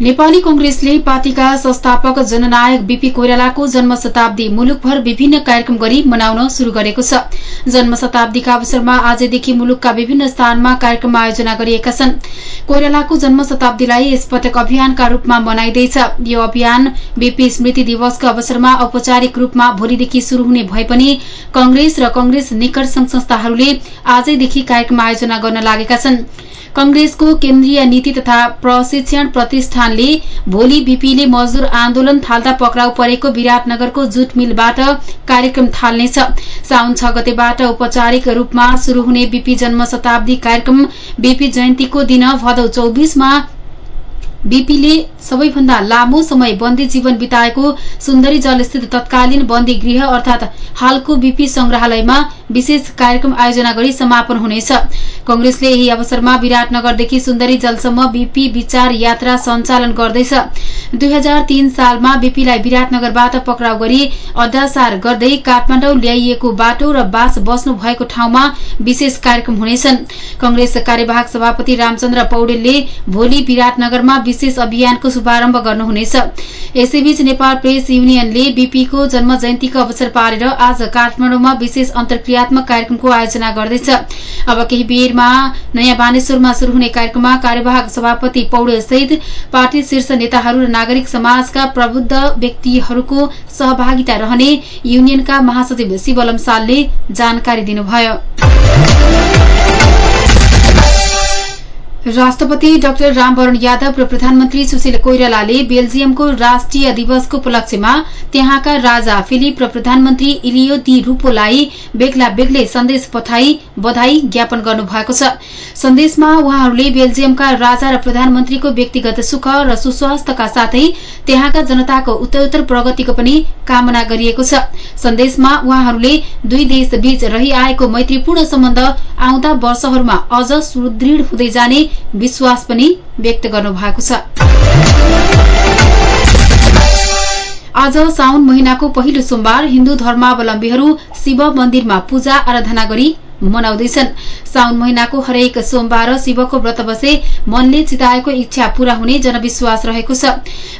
नेपाली कंग्रेसले पार्टीका संस्थापक जननायक बीपी कोइरालाको जन्म शताब्दी मुलुकभर विभिन्न कार्यक्रम गरी मनाउन शुरू गरेको छ। जन्म शताब्दीका अवसरमा आजदेखि मुलुकका विभिन्न स्थानमा कार्यक्रम आयोजना गरिएका छन्। कोइरालाको जन्म शताब्दीलाई यसपटक अभियानका रूपमा मनाइँदैछ। यो अभियान बीपी स्मृति दिवसको अवसरमा औपचारिक रूपमा भोलिदेखि शुरू हुने भए पनि कंग्रेस र कंग्रेस निकट संघ संस्थाहरूले आजैदेखि कार्यक्रम आयोजना गर्न लागेका छन्। कंग्रेसको केन्द्रीय नीति तथा प्रशिक्षण प्रतिष्ठानले भोलि बीपीले मजदूर आन्दोलन थाल्दा पक्राउ परेको विराटनगरको जुट मिलबाट कार्यक्रम थाल्नेछ। साउन छ गतेबाट औपचारिक रूपमा शुरू हुने बीपी जन्म शताब्दी कार्यक्रम बीपी जयन्तीको दिन भदौ चौबिसमा बीपीले सबैभन्दा लामो समय बन्दी जीवन बिताएको सुन्दरी जलस्थित तत्कालीन बन्दी गृह अर्थात हालको बीपी संग्रहालयमा विशेष कार्यक्रम आयोजना गरी समापन हुनेछ। कंग्रेसले यही अवसरमा विराटनगरदेखि सुन्दरी जलसम्म बीपी विचार यात्रा सञ्चालन गर्दैछ। दुई हजार तीन सालमा बीपीलाई विराटनगरबाट पक्राउ गरी अड्डासार गर्दै काठमाडौँ ल्याइएको बाटो र बास बस्नु भएको ठाउँमा विशेष कार्यक्रम हुनेछन्। कंग्रेस कार्यवाहक सभापति रामचन्द्र पौडेलले भोलि विराटनगरमा विशेष अभियानको शुभारम्भ गर्नुहुनेछ। यसैबीच नेपाल प्रेस युनियनले बीपीको जन्म जयन्तीको अवसर पारेर आज काठमाडौँमा विशेष अन्तर्क्रियात्मक कार्यक्रमको आयोजना गर्दैछ। अब केही बेरमा नयाँ बानेश्वरमा शुरू हुने कार्यक्रममा कार्यवाहक सभापति पौडेल सहित पार्टी शीर्ष नेताहरू र नागरिक समाजका प्रबुद्ध व्यक्तिहरूको सहभागिता रहने युनियनका महासचिव शिवलम सालले जानकारी दिनुभयो। राष्ट्रपति डाक्टर रामवरण यादव र प्रधानमन्त्री सुशील कोइरालाले बेल्जियमको राष्ट्रिय दिवसको उपलक्ष्यमा त्यहाँका राजा फिलिप र प्रधानमन्त्री इलियो दी रूपोलाई बेग्ला बेग्लै सन्देश पठाई बधाई ज्ञापन गर्नुभएको छ। सन्देशमा उहाँहरूले बेल्जियमका राजा र प्रधानमन्त्रीको व्यक्तिगत सुख र सुस्वास्थ्यका साथै त्यहाँका जनताको उत्तरोत्तर प्रगतिको पनि कामना गरिएको छ। सन्देशमा उहाँहरूले दुई देशबीच रहिआएको मैत्रीपूर्ण सम्बन्ध आउँदा वर्षहरूमा अझ सुदृढ हुँदै जाने विश्वास पनि व्यक्त गर्नुभएको छ। आज साउन महिनाको पहिलो सोमबार हिन्दू धर्मावलम्बीहरू शिव मन्दिरमा पूजा आराधना गरी मनाउँदैछन्। साउन महिनाको हरेक सोमबार शिवको व्रत बसे मनले चिताएको इच्छा पूरा हुने जनविश्वास रहेको छ।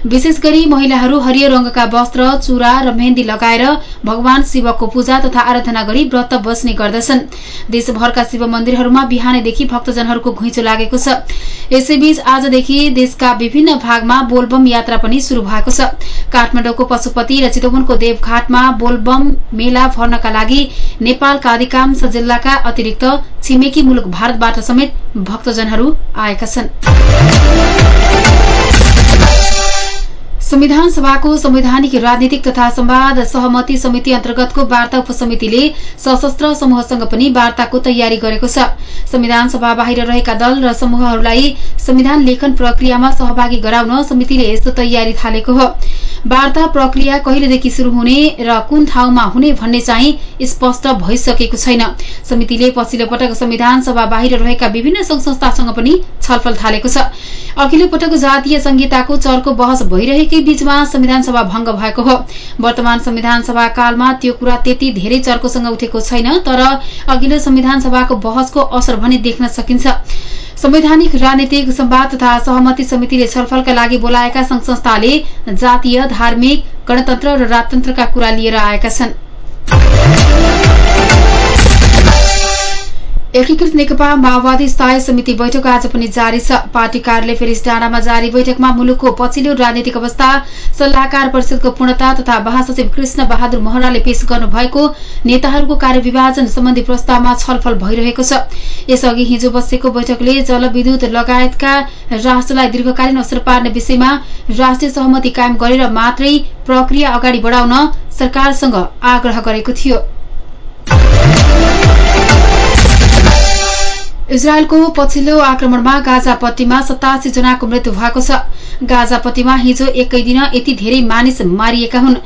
विशेष गरी महिलाहरू हरियो रंगका वस्त्र चूड़ा र मेहन्दी लगाएर भगवान शिवको पूजा तथा आराधना गरी व्रत बस्ने गर्दछन्। देशभरका शिव मन्दिरहरूमा बिहानैदेखि भक्तजनहरूको घुइँचो लागेको छ। यसैबीच आजदेखि देशका विभिन्न भागमा बोलबम यात्रा पनि शुरू भएको छ। काठमाडौँको पशुपति र चितवनको देवघाटमा बोलबम मेला भर्नका लागि नेपालका अधिकांश जिल्लाका अतिरिक्त छिमेकी मुलुक भारतबाट समेत भक्तजनहरू आएका छन्। संविधान सभाको संवैधानिक राजनीतिक तथा संवाद सहमति समिति अन्तर्गतको वार्ता उपसमितिले सशस्त्र समूहसँग पनि वार्ताको तयारी गरेको छ। संविधान सभा बाहिर रहेका दल र समूहहरूलाई संविधान लेखन प्रक्रियामा सहभागी गराउन समितिले यस्तो तयारी थालेको हो। वार्ता प्रक्रिया कहिलेदेखि शुरू हुने र कुन ठाउँमा हुने भन्ने चाहिँ स्पष्ट भइसकेको छैन। समितिले पछिल्लो पटक संविधान सभा बाहिर रहेका विभिन्न संघ संस्थासँग पनि छलफल थालेको छ। अघिल्लो पटक जातीय संहिताको चर्को बहस भइरहेकै बीचमा संविधान सभा भंग भएको हो। वर्तमान संविधान सभा कालमा त्यो कुरा त्यति धेरै चर्कोसँग उठेको छैन तर अघिल्लो संविधान सभाको बहसको असर भने देख्न सकिन्छ। संवैधानिक राजनीतिक संवाद तथा सहमति समितिले छलफलका लागि बोलाएका संघ संस्थाले जातीय धार्मिक गणतन्त्र र राजतन्त्रका कुरा लिएर आएका छन्। एकीकृत नेकपा माओवादी स्थायी समिति बैठक आज पनि जारी छ। पार्टी कार्यालय फेरिस डाँडामा जारी बैठकमा मुलुकको पछिल्लो राजनीतिक अवस्था सल्लाहकार परिषदको पूर्णता तथा महासचिव कृष्ण बहादुर महराले पेश गर्नुभएको नेताहरूको कार्यविभाजन सम्बन्धी प्रस्तावमा छलफल भइरहेको छ। यसअघि हिजो बसेको बैठकले जलविद्युत लगायतका राष्ट्रलाई दीर्घकालीन असर पार्ने विषयमा राष्ट्रिय सहमति कायम गरेर मात्रै प्रक्रिया अगाडि बढाउन सरकारसँग आग्रह गरेको थियो। इजरायलको पछिल्लो आक्रमणमा गाजापट्टीमा सतासी जनाको मृत्यु भएको छ। गाजापट्टीमा हिजो एकै दिन यति धेरै मानिस मारिएका हुन्।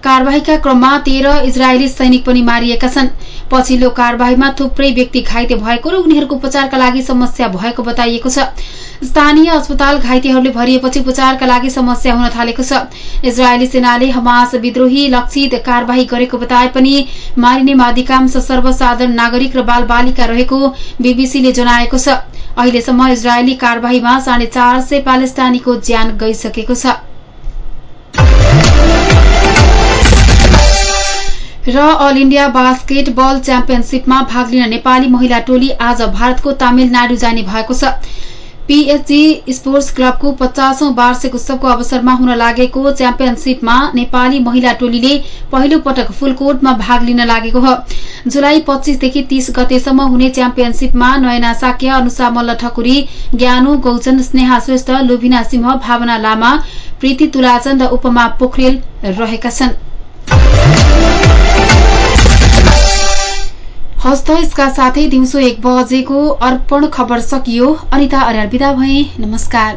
कार्यवाहीका क्रममा तेह्र इजरायली सैनिक पनि मारिएका छन्। पछिल्लो कार्यवाहीमा थुप्रै व्यक्ति घाइते भएको र उनीहरूको उपचारका लागि समस्या भएको बताइएको छ। स्थानीय अस्पताल घाइतेहरूले भरिएपछि उपचारका लागि समस्या हुन थालेको छ। इजरायली सेनाले हमास विद्रोही लक्षित कार्यवाही गरेको बताए पनि मारिनेमा अधिकांश सर्वसाधारण नागरिक र बालबालिका रहेको बीबीसीले जनाएको छ। अहिलेसम्म इजरायली कार्यवाहीमा साढे चार सय ज्यान गइसकेको छ। र अल इण्डिया बास्केटबल च्याम्पियनशीपमा भाग लिन नेपाली महिला टोली आज भारतको तामिलनाडु जाने भएको छ। पीएचजी स्पोर्ट्स क्लबको पचासौं वार्षिक उत्सवको अवसरमा हुन लागेको च्याम्पियनशीपमा नेपाली महिला टोलीले पहिलो पटक फुलकोटमा भाग लिन लागेको हो। जुलाई पच्चीसदेखि तीस गतेसम्म हुने च्याम्पियनशीपमा नयना साक्य अनुषा मल्ल ठकुरी ज्ञानो गौचन स्नेहा श्रेष्ठ लुभिना सिंह भावना लामा प्रीति तुलाचन र उपमा पोखरेल रहेका छन्। हस्त यसका साथै दिउँसो एक बजेको अर्पण खबर सकियो। अनिता अर्याल विदा भए। नमस्कार।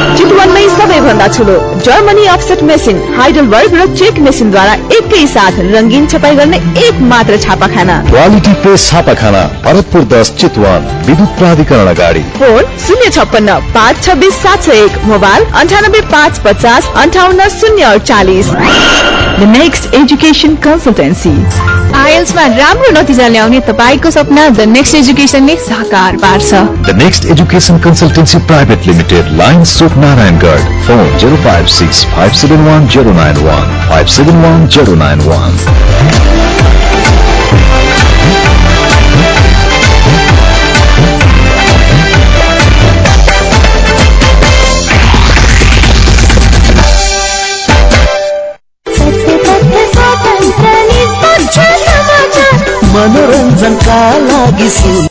चितवनमै सबैभन्दा ठुलो जर्मनी अफसेट मेसिन हाइडल वर्ग र चेक मेसिनद्वारा एकै साथ रङ्गीन छपाई गर्ने एक मात्र छापाखाना। क्वालिटी प्रेस छापाखाना भरतपुर दस चितवन विद्युत प्राधिकरण अगाडि। फोन शून्य छप्पन्न पाँच छब्बिस सात सय एक मोबाइल अन्ठानब्बे पाँच पचास अन्ठाउन्न शून्य अडचालिस। द नेक्स्ट एजुकेसन कन्सल्टेन्सी आइएल्समा राम्रो नतिजा ल्याउने तपाईँको सपना द नेक्स्ट एजुकेसनले साकार पार्छ। The next education consultancy private limited line सोप Narayangarh phone zero five six five seven one zero nine one five seven one zero nine one मनोरञ्जनका लागि